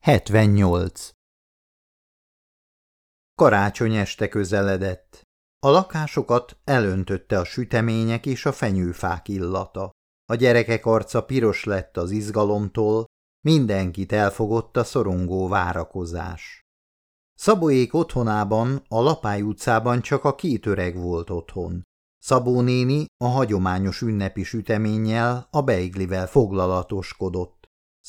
78. Karácsony este közeledett. A lakásokat elöntötte a sütemények és a fenyőfák illata. A gyerekek arca piros lett az izgalomtól, mindenkit elfogott a szorongó várakozás. Szabóék otthonában, a Lapály utcában csak a két öreg volt otthon. Szabó néni a hagyományos ünnepi süteménnyel, a beiglivel foglalatoskodott.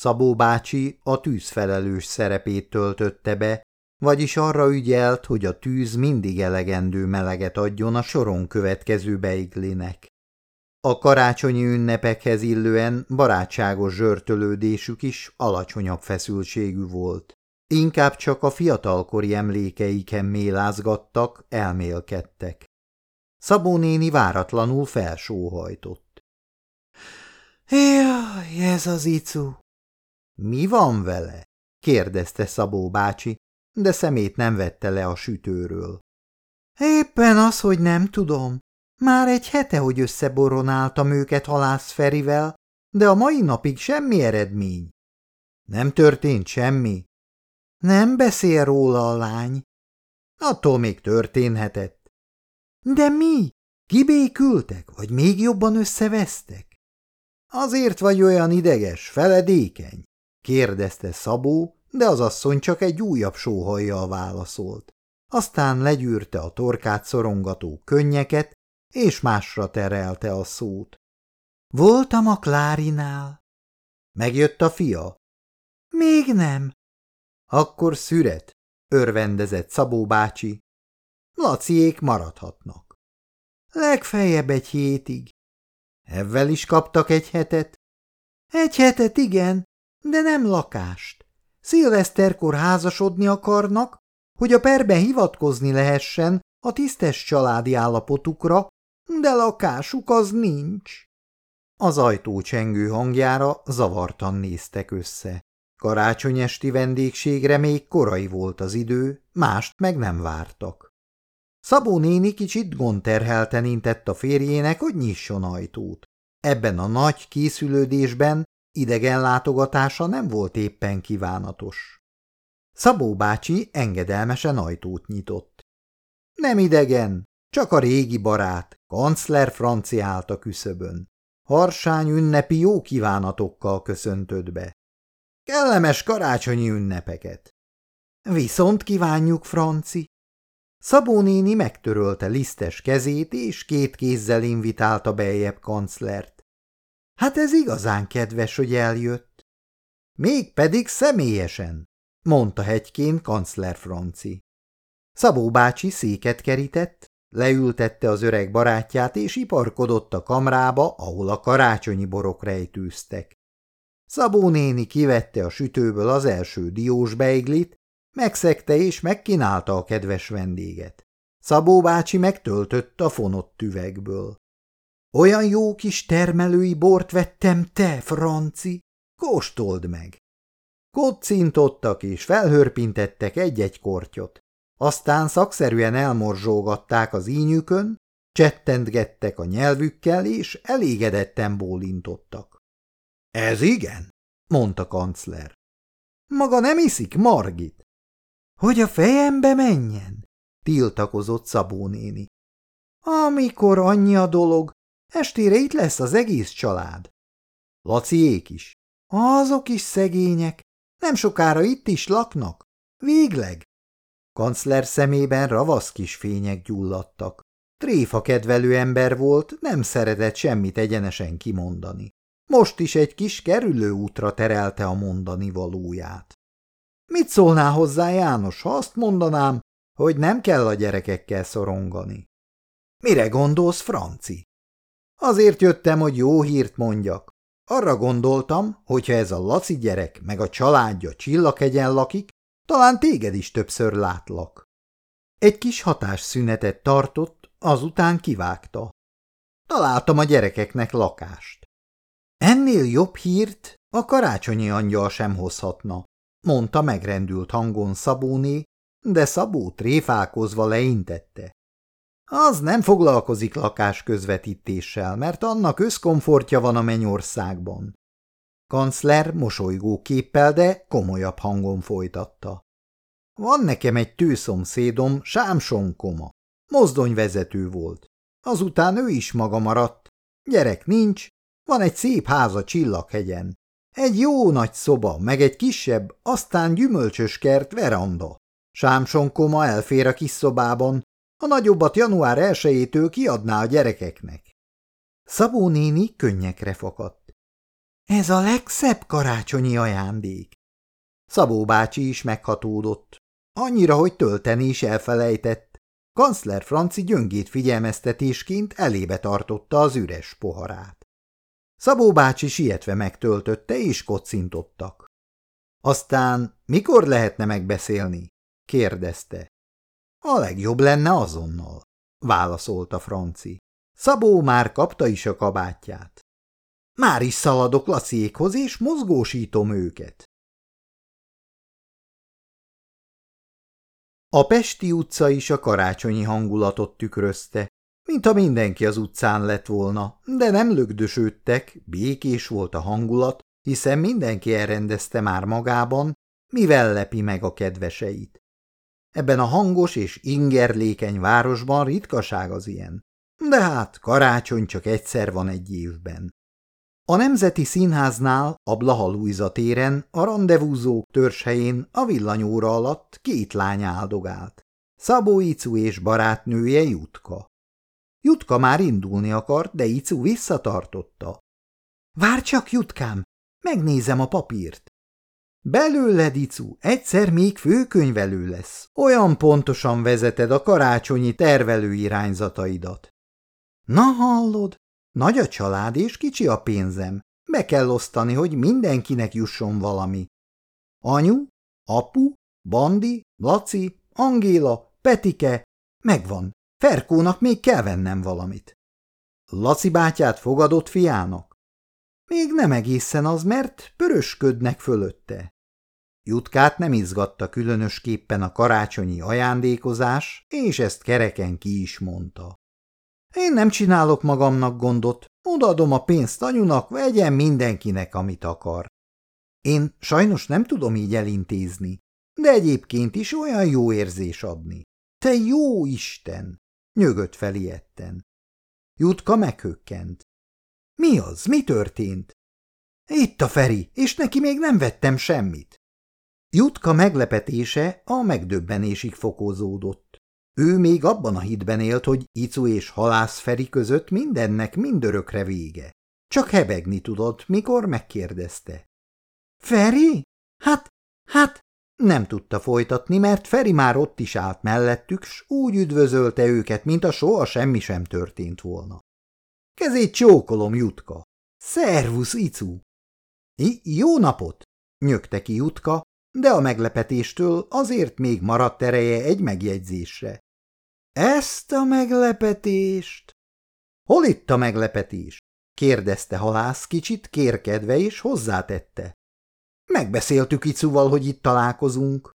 Szabó bácsi a tűzfelelős szerepét töltötte be, vagyis arra ügyelt, hogy a tűz mindig elegendő meleget adjon a soron következő beiglinek. A karácsonyi ünnepekhez illően barátságos zsörtölődésük is alacsonyabb feszültségű volt. Inkább csak a fiatalkori emlékeiken mélázgattak, elmélkedtek. Szabó néni váratlanul felsóhajtott. – Jaj, ez az icu! Mi van vele? kérdezte Szabó bácsi, de szemét nem vette le a sütőről. Éppen az, hogy nem tudom. Már egy hete, hogy összeboronáltam őket halász Ferivel, de a mai napig semmi eredmény. Nem történt semmi? Nem beszél róla a lány. Attól még történhetett. De mi? Kibékültek, vagy még jobban összevesztek? Azért vagy olyan ideges, feledékeny kérdezte Szabó, de az asszony csak egy újabb sóhajjal válaszolt. Aztán legyűrte a torkát szorongató könnyeket, és másra terelte a szót. Voltam a Klárinál. Megjött a fia? Még nem. Akkor szüret, örvendezett Szabó bácsi. Laciék maradhatnak. Legfeljebb egy hétig. Ezzel is kaptak egy hetet? Egy hetet, igen, de nem lakást. Szilveszterkor házasodni akarnak, hogy a perben hivatkozni lehessen a tisztes családi állapotukra, de lakásuk az nincs. Az ajtó csengő hangjára zavartan néztek össze. Karácsony vendégségre még korai volt az idő, mást meg nem vártak. Szabó néni kicsit gondterhelten intett a férjének, hogy nyisson ajtót. Ebben a nagy készülődésben Idegen látogatása nem volt éppen kívánatos. Szabó bácsi engedelmesen ajtót nyitott. Nem idegen, csak a régi barát, kancler francia állt a küszöbön. Harsány ünnepi jó kívánatokkal köszöntött be. Kellemes karácsonyi ünnepeket. Viszont kívánjuk, Franci. Szabó néni megtörölte lisztes kezét, és két kézzel invitálta beljebb kanclert. Hát ez igazán kedves, hogy eljött. Még pedig személyesen, mondta hegykén kancler Franci. Szabó bácsi széket kerített, leültette az öreg barátját, és iparkodott a kamrába, ahol a karácsonyi borok rejtőztek. Szabó néni kivette a sütőből az első diós beiglit, megszegte és megkínálta a kedves vendéget. Szabó bácsi megtöltött a fonott üvegből. Olyan jó kis termelői bort vettem te, Franci, kóstold meg! Kocintottak és felhörpintettek egy-egy kortyot. Aztán szakszerűen elmorzsógatták az ínyükön, csettentgettek a nyelvükkel, és elégedetten bólintottak. – Ez igen? – mondta kancler. – Maga nem iszik, Margit? – Hogy a fejembe menjen? – tiltakozott Szabó néni. – Amikor annyi a dolog, Estére itt lesz az egész család. Laciék is. Azok is szegények. Nem sokára itt is laknak. Végleg. Kancler szemében ravasz kis fények gyulladtak. Tréfa kedvelő ember volt, nem szeretett semmit egyenesen kimondani. Most is egy kis kerülő útra terelte a mondani valóját. Mit szólná hozzá János, ha azt mondanám, hogy nem kell a gyerekekkel szorongani? Mire gondolsz, Franci? Azért jöttem, hogy jó hírt mondjak. Arra gondoltam, hogyha ez a Laci gyerek meg a családja Csillakegyen lakik, talán téged is többször látlak. Egy kis hatásszünetet tartott, azután kivágta. Találtam a gyerekeknek lakást. Ennél jobb hírt a karácsonyi angyal sem hozhatna, mondta megrendült hangon Szabóné, de Szabó tréfálkozva leintette. Az nem foglalkozik lakásközvetítéssel, mert annak összkomfortja van a mennyországban. Kancler mosolygó képpel, de komolyabb hangon folytatta. Van nekem egy tőszomszédom, Sámson Koma. Mozdonyvezető volt. Azután ő is maga maradt. Gyerek nincs, van egy szép háza Csillaghegyen. Egy jó nagy szoba, meg egy kisebb, aztán gyümölcsös kert, veranda. Sámson Koma elfér a kis szobában, a nagyobbat január 1 kiadná a gyerekeknek. Szabó néni könnyekre fakadt. Ez a legszebb karácsonyi ajándék. Szabó bácsi is meghatódott. Annyira, hogy tölteni is elfelejtett. Kancler Franci gyöngét figyelmeztetésként elébe tartotta az üres poharát. Szabó bácsi sietve megtöltötte, és kocintottak. Aztán mikor lehetne megbeszélni? kérdezte. A legjobb lenne azonnal, válaszolta Franci. Szabó már kapta is a kabátját. Már is szaladok Laciékhoz, és mozgósítom őket. A Pesti utca is a karácsonyi hangulatot tükrözte, mintha mindenki az utcán lett volna, de nem lögdösödtek, békés volt a hangulat, hiszen mindenki elrendezte már magában, mivel lepi meg a kedveseit. Ebben a hangos és ingerlékeny városban ritkaság az ilyen. De hát karácsony csak egyszer van egy évben. A Nemzeti Színháznál, a Blaha téren, a rendezvúzók törzshelyén a villanyóra alatt két lány áldogált. Szabó Icu és barátnője Jutka. Jutka már indulni akart, de Icu visszatartotta. – Vár csak, Jutkám, megnézem a papírt. Belőled, Icu, egyszer még főkönyvelő lesz. Olyan pontosan vezeted a karácsonyi tervelő irányzataidat. Na hallod, nagy a család és kicsi a pénzem. Be kell osztani, hogy mindenkinek jusson valami. Anyu, apu, Bandi, Laci, Angéla, Petike, megvan. Ferkónak még kell vennem valamit. Laci bátyát fogadott fiának? Még nem egészen az, mert pörösködnek fölötte. Jutkát nem izgatta különösképpen a karácsonyi ajándékozás, és ezt kereken ki is mondta. Én nem csinálok magamnak gondot, odaadom a pénzt anyunak, vegyen mindenkinek, amit akar. Én sajnos nem tudom így elintézni, de egyébként is olyan jó érzés adni. Te jó Isten! nyögött felietten. Jutka meghökkent. Mi az? Mi történt? Itt a Feri, és neki még nem vettem semmit. Jutka meglepetése a megdöbbenésig fokozódott. Ő még abban a hitben élt, hogy Icu és Halász Feri között mindennek mindörökre vége. Csak hebegni tudott, mikor megkérdezte. Feri? Hát, hát, nem tudta folytatni, mert Feri már ott is állt mellettük, s úgy üdvözölte őket, mint a soha semmi sem történt volna. Kezét csókolom, Jutka. Szervusz, Icu! I jó napot! nyögte ki Jutka, de a meglepetéstől azért még maradt ereje egy megjegyzésre. Ezt a meglepetést! Hol itt a meglepetés? kérdezte halász kicsit kérkedve, és hozzátette. Megbeszéltük Icuval, hogy itt találkozunk.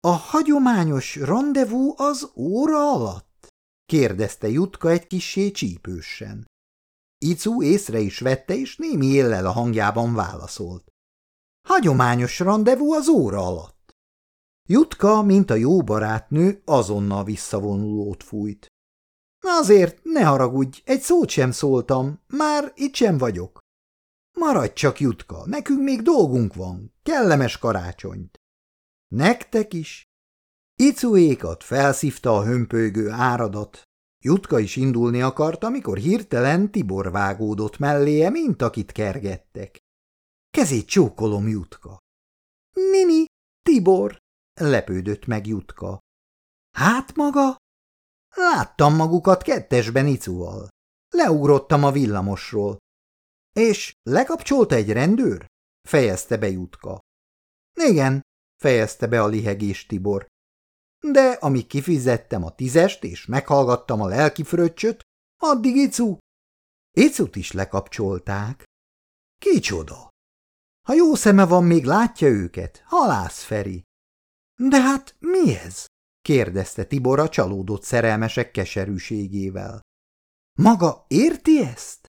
A hagyományos rendezvú az óra alatt? kérdezte Jutka egy kissé csípősen. Icu észre is vette, és némi éllel a hangjában válaszolt. Hagyományos rendezvú az óra alatt. Jutka, mint a jó barátnő, azonnal visszavonulót fújt. Azért ne haragudj, egy szót sem szóltam, már itt sem vagyok. Maradj csak, Jutka, nekünk még dolgunk van, kellemes karácsonyt. Nektek is. Icuékat felszívta a hömpölygő áradat. Jutka is indulni akart, amikor hirtelen Tibor vágódott melléje, mint akit kergettek. Kezét csókolom, Jutka. Nini, Tibor, lepődött meg Jutka. Hát maga? Láttam magukat kettesben Icuval. Leugrottam a villamosról. És lekapcsolta egy rendőr? fejezte be Jutka. Igen, fejezte be a lihegés Tibor. De amíg kifizettem a tízest és meghallgattam a lelki fröccsöt, addig Icu. Icut is lekapcsolták. Kicsoda? Ha jó szeme van, még látja őket, halász Feri. De hát mi ez? kérdezte Tibor a csalódott szerelmesek keserűségével. Maga érti ezt?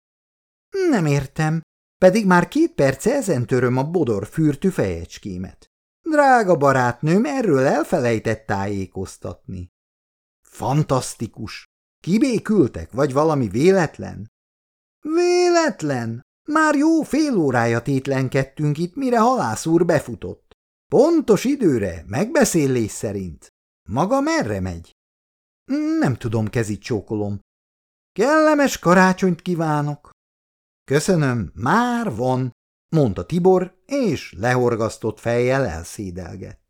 Nem értem, pedig már két perce ezen töröm a bodor fürtű fejecskémet. Drága barátnőm erről elfelejtett tájékoztatni. Fantasztikus! Kibékültek, vagy valami véletlen? Véletlen! Már jó fél órája tétlenkedtünk itt, mire halász úr befutott. Pontos időre, megbeszélés szerint. Maga merre megy? Nem tudom, kezit csókolom. Kellemes karácsonyt kívánok. Köszönöm, már van, mondta Tibor, és lehorgasztott fejjel elszédelgett.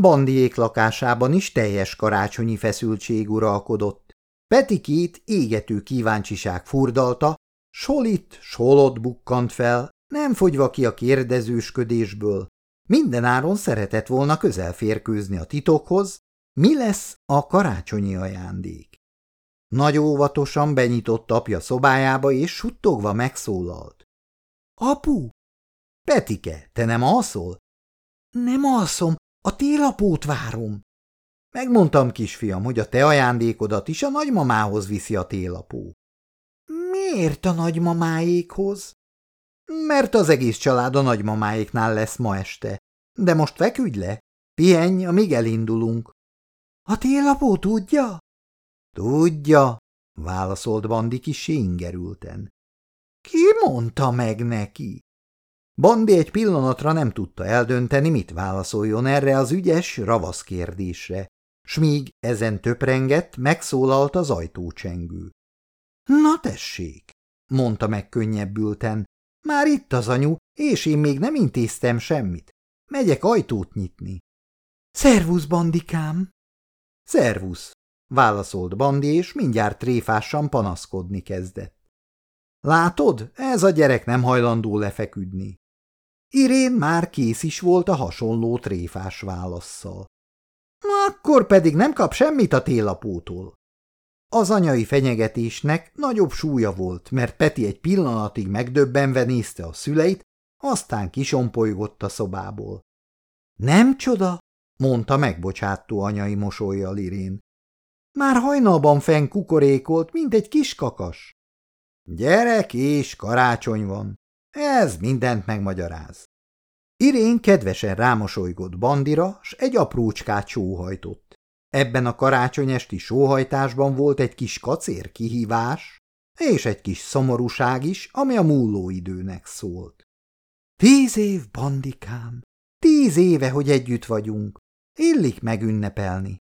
Bandiék lakásában is teljes karácsonyi feszültség uralkodott. Petikét égető kíváncsiság furdalta, solit, solot bukkant fel, nem fogyva ki a kérdezősködésből. Mindenáron szeretett volna közelférkőzni a titokhoz, mi lesz a karácsonyi ajándék. Nagy óvatosan benyitott apja szobájába, és suttogva megszólalt. – Apu! – Petike, te nem alszol? – Nem alszom, a télapót várom. Megmondtam, kisfiam, hogy a te ajándékodat is a nagymamához viszi a télapó. Miért a nagymamáékhoz? Mert az egész család a nagymamáéknál lesz ma este. De most feküdj le, pihenj, amíg elindulunk. A télapó tudja? Tudja, válaszolt Bandi kis ingerülten. Ki mondta meg neki? Bandi egy pillanatra nem tudta eldönteni, mit válaszoljon erre az ügyes, ravasz kérdésre, s míg ezen töprengett, megszólalt az ajtócsengő. – Na tessék! – mondta meg könnyebbülten. – Már itt az anyu, és én még nem intéztem semmit. Megyek ajtót nyitni. – Szervusz, bandikám! – Szervusz! – válaszolt Bandi, és mindjárt tréfásan panaszkodni kezdett. – Látod, ez a gyerek nem hajlandó lefeküdni. Irén már kész is volt a hasonló tréfás válaszszal. Akkor pedig nem kap semmit a télapótól. Az anyai fenyegetésnek nagyobb súlya volt, mert Peti egy pillanatig megdöbbenve nézte a szüleit, aztán kisompolygott a szobából. Nem csoda, mondta megbocsátó anyai mosolyjal Irén. Már hajnalban fenn kukorékolt, mint egy kis kakas. Gyerek és karácsony van. Ez mindent megmagyaráz. Irén kedvesen rámosolygott Bandira, s egy aprócskát sóhajtott. Ebben a karácsony esti sóhajtásban volt egy kis kacér kihívás, és egy kis szomorúság is, ami a múló időnek szólt. Tíz év, bandikám, tíz éve, hogy együtt vagyunk. Illik megünnepelni.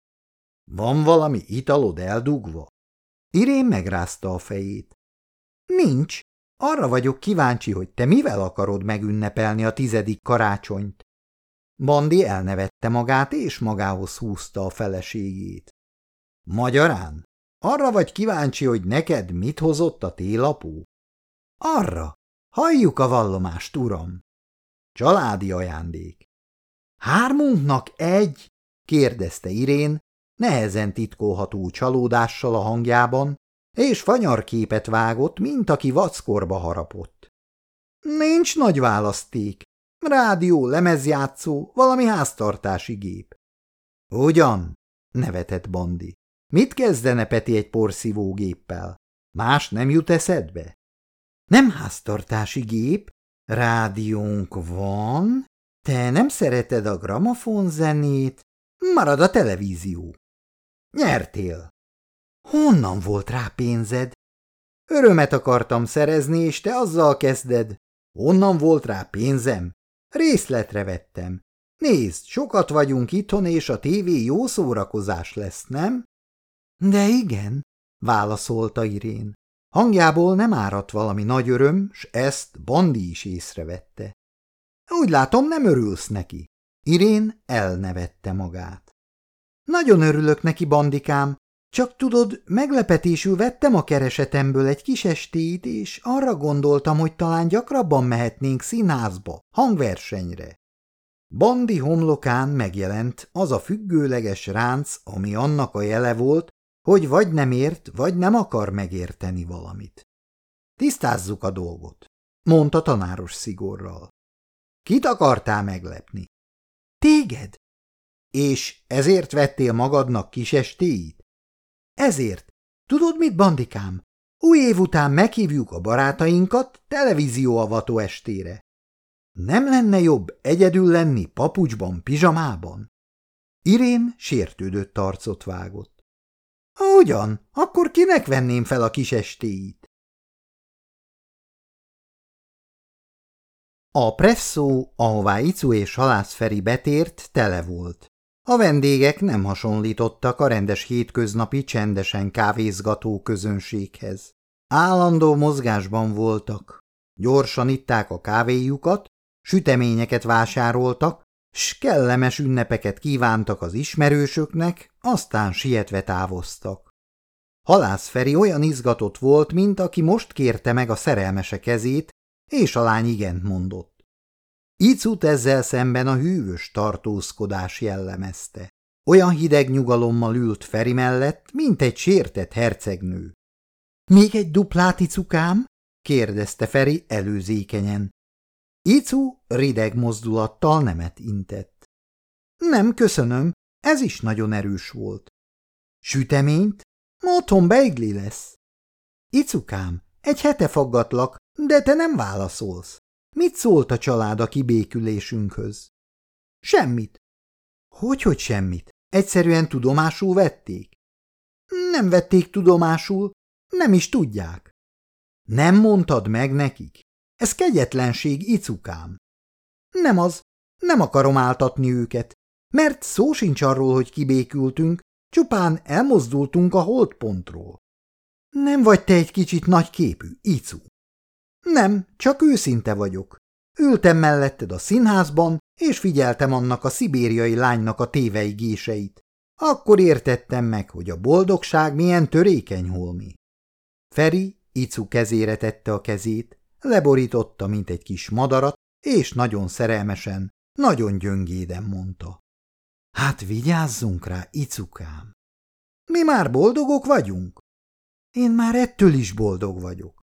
Van valami italod eldugva? Irén megrázta a fejét. Nincs, arra vagyok kíváncsi, hogy te mivel akarod megünnepelni a tizedik karácsonyt. Bandi elnevette magát, és magához húzta a feleségét. Magyarán? Arra vagy kíváncsi, hogy neked mit hozott a télapó? Arra. Halljuk a vallomást, uram. Családi ajándék. Hármunknak egy? kérdezte Irén, nehezen titkolható csalódással a hangjában, és fanyarképet vágott, mint aki vackorba harapott. Nincs nagy választék. Rádió, lemezjátszó, valami háztartási gép. Ugyan? nevetett Bandi. Mit kezdene Peti egy porszívógéppel? Más nem jut eszedbe? Nem háztartási gép, rádiónk van, te nem szereted a gramofonzenét, marad a televízió. Nyertél. Honnan volt rá pénzed? Örömet akartam szerezni, és te azzal kezded. Honnan volt rá pénzem? Részletre vettem. Nézd, sokat vagyunk itthon, és a tévé jó szórakozás lesz, nem? De igen, válaszolta Irén. Hangjából nem áradt valami nagy öröm, s ezt Bandi is észrevette. Úgy látom, nem örülsz neki. Irén elnevette magát. Nagyon örülök neki, bandikám, csak tudod, meglepetésül vettem a keresetemből egy kis estét, és arra gondoltam, hogy talán gyakrabban mehetnénk színházba, hangversenyre. Bandi homlokán megjelent az a függőleges ránc, ami annak a jele volt, hogy vagy nem ért, vagy nem akar megérteni valamit. Tisztázzuk a dolgot, mondta tanáros szigorral. Kit akartál meglepni? Téged? És ezért vettél magadnak kis estéit? Ezért. Tudod mit, bandikám? Új év után meghívjuk a barátainkat televízióavató estére. Nem lenne jobb egyedül lenni papucsban, pizsamában? Irén sértődött arcot vágott. Ugyan, akkor kinek venném fel a kis estéit? A presszó, ahová Icu és Halász Feri betért, tele volt. A vendégek nem hasonlítottak a rendes hétköznapi csendesen kávézgató közönséghez. Állandó mozgásban voltak. Gyorsan itták a kávéjukat, süteményeket vásároltak, s kellemes ünnepeket kívántak az ismerősöknek, aztán sietve távoztak. Halász Feri olyan izgatott volt, mint aki most kérte meg a szerelmese kezét, és a lány igent mondott. Icut ezzel szemben a hűvös tartózkodás jellemezte. Olyan hideg nyugalommal ült Feri mellett, mint egy sértett hercegnő. – Még egy duplát, Icukám? – kérdezte Feri előzékenyen. Icu rideg mozdulattal nemet intett. – Nem, köszönöm, ez is nagyon erős volt. – Süteményt? Otthon beigli lesz. – Icukám, egy hete faggatlak, de te nem válaszolsz. Mit szólt a család a kibékülésünkhöz? Semmit. Hogy, hogy semmit? Egyszerűen tudomásul vették? Nem vették tudomásul, nem is tudják. Nem mondtad meg nekik? Ez kegyetlenség, icukám. Nem az, nem akarom áltatni őket, mert szó sincs arról, hogy kibékültünk, csupán elmozdultunk a holdpontról. Nem vagy te egy kicsit nagyképű, icu? Nem, csak őszinte vagyok. Ültem melletted a színházban, és figyeltem annak a szibériai lánynak a téveigéseit. Akkor értettem meg, hogy a boldogság milyen törékeny holmi. Feri Icu kezére tette a kezét, leborította, mint egy kis madarat, és nagyon szerelmesen, nagyon gyöngéden mondta. Hát vigyázzunk rá, Icukám! Mi már boldogok vagyunk? Én már ettől is boldog vagyok.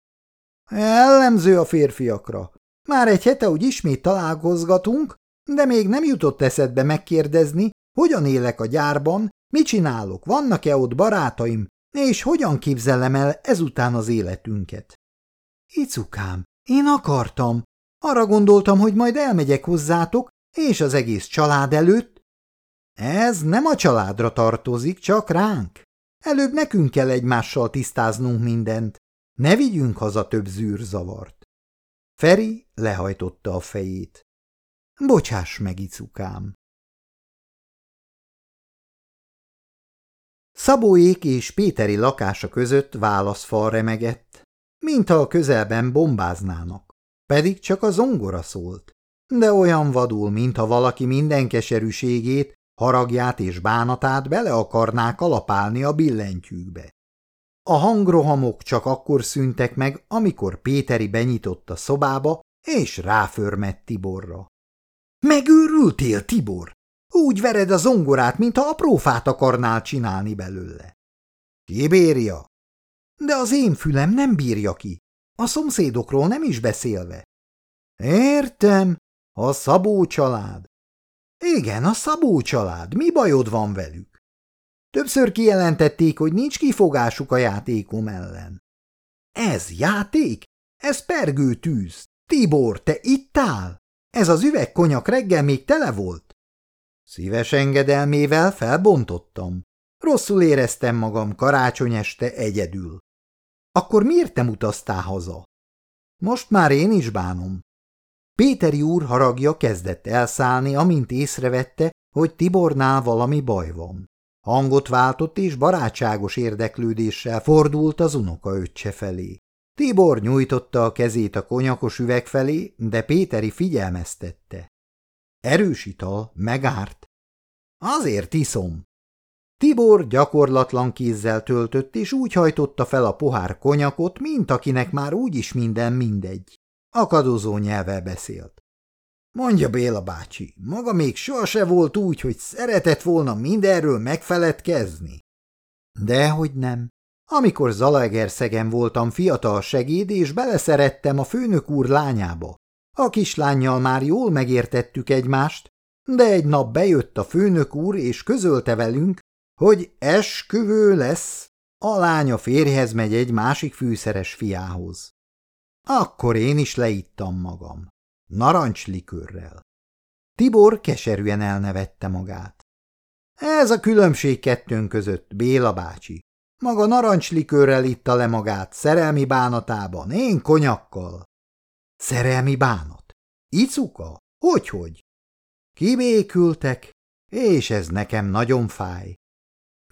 Ellenző a férfiakra. Már egy hete úgy ismét találkozgatunk, de még nem jutott eszedbe megkérdezni, hogyan élek a gyárban, mit csinálok, vannak-e ott barátaim, és hogyan képzelem el ezután az életünket. Icukám, én akartam. Arra gondoltam, hogy majd elmegyek hozzátok, és az egész család előtt. Ez nem a családra tartozik, csak ránk. Előbb nekünk kell egymással tisztáznunk mindent. Ne vigyünk haza több zűrzavart. Feri lehajtotta a fejét. Bocsáss meg, icukám. Szabóék és Péteri lakása között válaszfal remegett, mintha a közelben bombáznának, pedig csak a zongora szólt, de olyan vadul, mintha valaki minden keserűségét, haragját és bánatát bele akarná kalapálni a billentyűkbe. A hangrohamok csak akkor szűntek meg, amikor Péteri benyitott a szobába, és ráförmett Tiborra. – Megőrültél, Tibor? Úgy vered a zongorát, mintha aprófát akarnál csinálni belőle. – Ki bírja? – De az én fülem nem bírja ki, a szomszédokról nem is beszélve. – Értem, a Szabó család. – Igen, a Szabó család, mi bajod van velük? Többször kijelentették, hogy nincs kifogásuk a játékom ellen. Ez játék? Ez pergő tűz. Tibor, te itt áll? Ez az üvegkonyak reggel még tele volt? Szíves engedelmével felbontottam. Rosszul éreztem magam karácsony este egyedül. Akkor miért nem utaztál haza? Most már én is bánom. Péteri úr haragja kezdett elszállni, amint észrevette, hogy Tibornál valami baj van. Hangot váltott és barátságos érdeklődéssel fordult az unoka öccse felé. Tibor nyújtotta a kezét a konyakos üveg felé, de Péteri figyelmeztette. Erős ital, megárt. Azért iszom. Tibor gyakorlatlan kézzel töltött, és úgy hajtotta fel a pohár konyakot, mint akinek már úgyis minden mindegy. Akadozó nyelvvel beszélt. Mondja Béla bácsi, maga még sohase volt úgy, hogy szeretett volna mindenről megfeledkezni? Dehogy nem. Amikor Zalaegerszegen voltam fiatal segéd, és beleszerettem a főnök úr lányába. A kislányjal már jól megértettük egymást, de egy nap bejött a főnök úr, és közölte velünk, hogy esküvő lesz. A lánya férjhez megy egy másik fűszeres fiához. Akkor én is leittam magam. Narancslikőrrel. Tibor keserűen elnevette magát. Ez a különbség kettőnk között, Béla bácsi. Maga narancslikőrrel itta le magát, szerelmi bánatában, én konyakkal. Szerelmi bánat? Icuka? Hogyhogy? Kibékültek, és ez nekem nagyon fáj.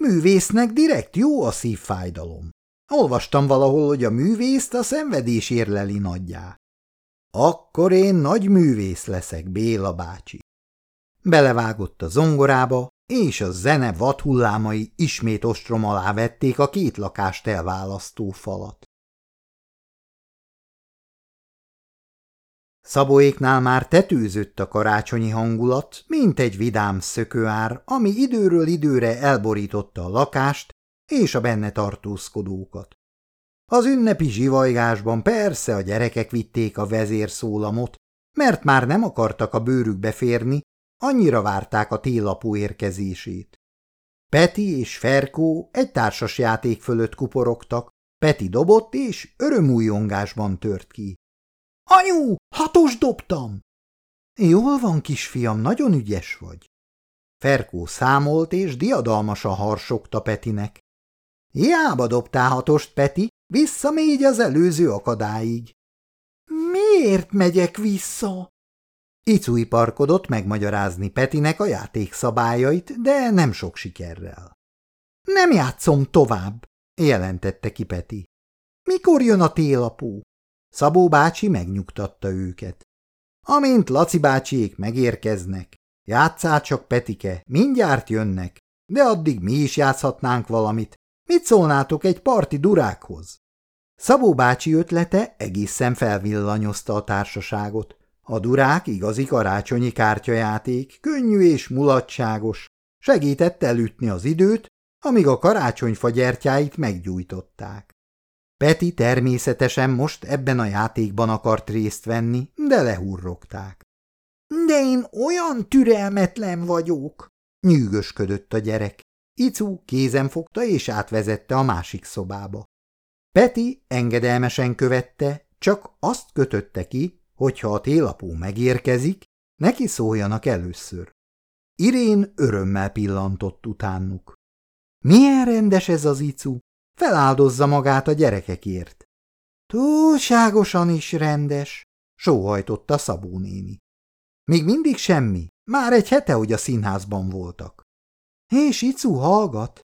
Művésznek direkt jó a szívfájdalom. Olvastam valahol, hogy a művészt a szenvedés érleli nagyjá. Akkor én nagy művész leszek, Béla bácsi. Belevágott a zongorába, és a zene vadhullámai ismét ostrom alá vették a két lakást elválasztó falat. Szabóéknál már tetőzött a karácsonyi hangulat, mint egy vidám szökőár, ami időről időre elborította a lakást és a benne tartózkodókat. Az ünnepi zsivajgásban persze a gyerekek vitték a vezérszólamot, mert már nem akartak a bőrükbe férni, annyira várták a télapó érkezését. Peti és Ferkó egy társas játék fölött kuporogtak, Peti dobott és örömújongásban tört ki. – Anyu, hatos dobtam! – Jól van, kisfiam, nagyon ügyes vagy. Ferkó számolt és diadalmasan harsogta Petinek. – Hiába dobtál hatost, Peti, Visszamegy az előző akadályig. Miért megyek vissza? Icui parkodott megmagyarázni Petinek a játék szabályait, de nem sok sikerrel. Nem játszom tovább, jelentette ki Peti. Mikor jön a télapó? Szabó bácsi megnyugtatta őket. Amint Laci bácsiék megérkeznek, játszál csak Petike, mindjárt jönnek, de addig mi is játszhatnánk valamit, Mit szólnátok egy parti durákhoz? Szabó bácsi ötlete egészen felvillanyozta a társaságot. A durák igazi karácsonyi kártyajáték, könnyű és mulatságos, segített elütni az időt, amíg a karácsonyfa gyertyáit meggyújtották. Peti természetesen most ebben a játékban akart részt venni, de lehurrogták. – De én olyan türelmetlen vagyok! – nyűgösködött a gyerek. Icu kézen fogta és átvezette a másik szobába. Peti engedelmesen követte, csak azt kötötte ki, hogyha a télapó megérkezik, neki szóljanak először. Irén örömmel pillantott utánuk. Milyen rendes ez az Icu, feláldozza magát a gyerekekért. Túlságosan is rendes, sóhajtotta Szabó néni. Még mindig semmi, már egy hete, hogy a színházban voltak. És Icu hallgat?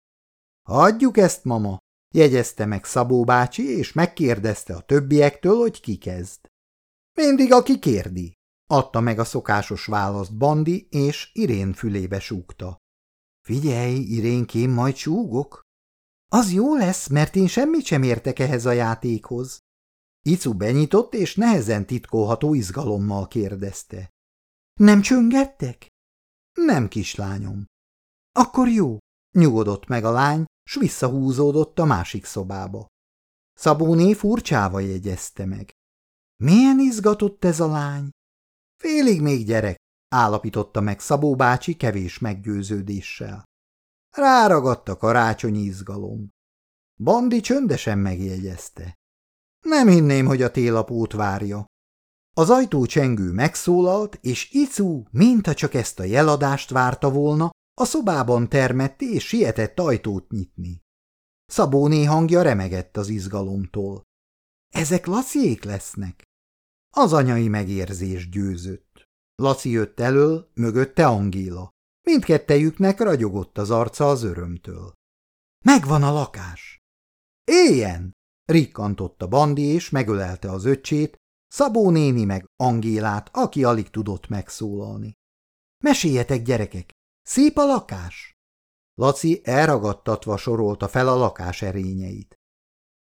Hagyjuk ezt, mama, jegyezte meg Szabó bácsi, és megkérdezte a többiektől, hogy ki kezd. Mindig aki kérdi, adta meg a szokásos választ Bandi, és Irén fülébe súgta. Figyelj, Irénkém, majd súgok. Az jó lesz, mert én semmit sem értek ehhez a játékhoz. Icu benyitott, és nehezen titkolható izgalommal kérdezte. Nem csöngettek? Nem, kislányom. Akkor jó, nyugodott meg a lány, s visszahúzódott a másik szobába. Szabóné furcsával jegyezte meg. Milyen izgatott ez a lány? Félig még gyerek, állapította meg Szabó bácsi kevés meggyőződéssel. Ráragadt a karácsonyi izgalom. Bandi csöndesen megjegyezte. Nem hinném, hogy a télapót várja. Az ajtó csengő megszólalt, és Icu, mintha csak ezt a jeladást várta volna, a szobában termett és sietett ajtót nyitni. Szabóné hangja remegett az izgalomtól. Ezek Laciék lesznek? Az anyai megérzés győzött. Laci jött elől, mögötte Angéla. Mindkettejüknek ragyogott az arca az örömtől. Megvan a lakás! Éljen! Rikkantotta Bandi, és megölelte az öccsét, Szabó néni meg Angélát, aki alig tudott megszólalni. Meséljetek, gyerekek, Szép a lakás? Laci elragadtatva sorolta fel a lakás erényeit.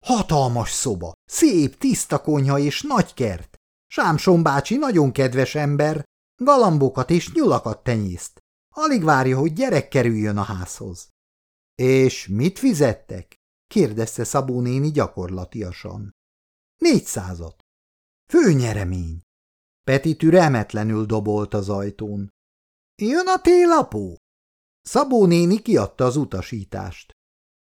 Hatalmas szoba, szép, tiszta konyha és nagy kert. Sámson bácsi nagyon kedves ember, galambokat és nyulakat tenyészt. Alig várja, hogy gyerek kerüljön a házhoz. És mit fizettek? kérdezte Szabó néni gyakorlatiasan. Négyszázat. Főnyeremény. Peti türelmetlenül dobolt az ajtón. Jön a télapó? Szabó néni kiadta az utasítást.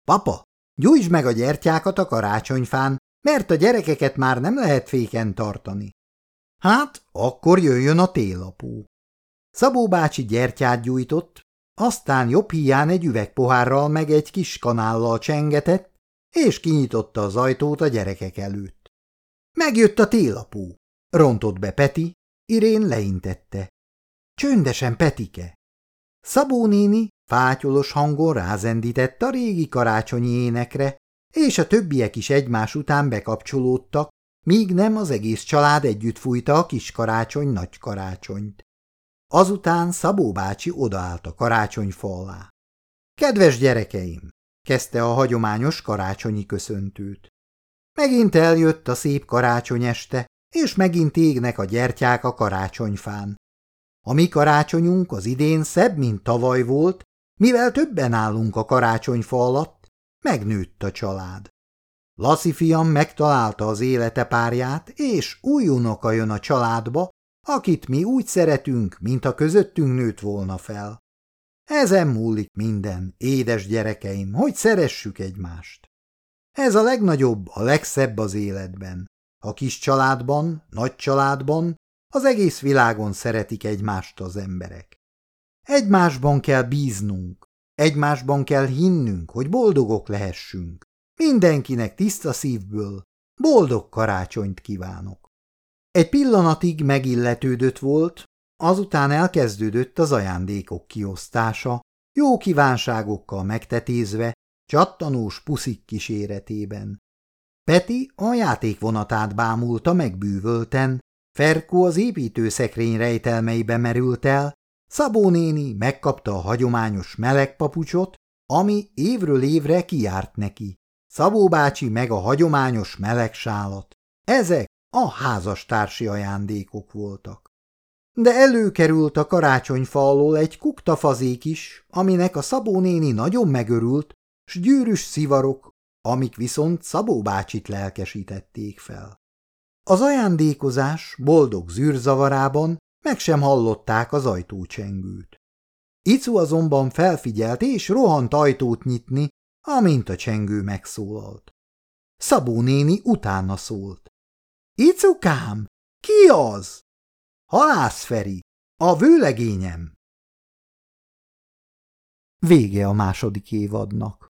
Papa, Gyújtsd meg a gyertyákat a karácsonyfán, mert a gyerekeket már nem lehet féken tartani. Hát, akkor jöjjön a télapó. Szabó bácsi gyertyát gyújtott, aztán jobb hián egy üvegpohárral meg egy kis kanállal csengetett, és kinyitotta az ajtót a gyerekek előtt. Megjött a télapó, rontott be Peti, Irén leintette. Csöndesen, Petike! Szabó néni fátyolos hangon rázendített a régi karácsonyi énekre, és a többiek is egymás után bekapcsolódtak, míg nem az egész család együtt fújta a kis karácsony nagy karácsonyt. Azután Szabó bácsi odaállt a karácsonyfa alá. Kedves gyerekeim! kezdte a hagyományos karácsonyi köszöntőt. Megint eljött a szép karácsonyeste, és megint égnek a gyertyák a karácsonyfán. A mi karácsonyunk az idén szebb, mint tavaly volt, mivel többen állunk a karácsonyfa alatt, megnőtt a család. Lassi fiam megtalálta az élete párját, és új unoka jön a családba, akit mi úgy szeretünk, mint a közöttünk nőtt volna fel. Ezen múlik minden, édes gyerekeim, hogy szeressük egymást. Ez a legnagyobb, a legszebb az életben. A kis családban, nagy családban, az egész világon szeretik egymást az emberek. Egymásban kell bíznunk, egymásban kell hinnünk, hogy boldogok lehessünk. Mindenkinek tiszta szívből boldog karácsonyt kívánok. Egy pillanatig megilletődött volt, azután elkezdődött az ajándékok kiosztása, jó kívánságokkal megtetézve, csattanós puszik kíséretében. Peti a játékvonatát bámulta megbűvölten, Ferkó az építőszekrény rejtelmeibe merült el, Szabó néni megkapta a hagyományos meleg papucsot, ami évről évre kiárt neki. Szabó bácsi meg a hagyományos meleg sálat. Ezek a házastársi ajándékok voltak. De előkerült a karácsonyfa alól egy kuktafazék is, aminek a Szabó néni nagyon megörült, s gyűrűs szivarok, amik viszont Szabó bácsit lelkesítették fel. Az ajándékozás boldog zűrzavarában meg sem hallották az ajtócsengőt. Icu azonban felfigyelt és rohant ajtót nyitni, amint a csengő megszólalt. Szabó néni utána szólt. – Icukám, ki az? – Halász Feri, a vőlegényem. Vége a második évadnak.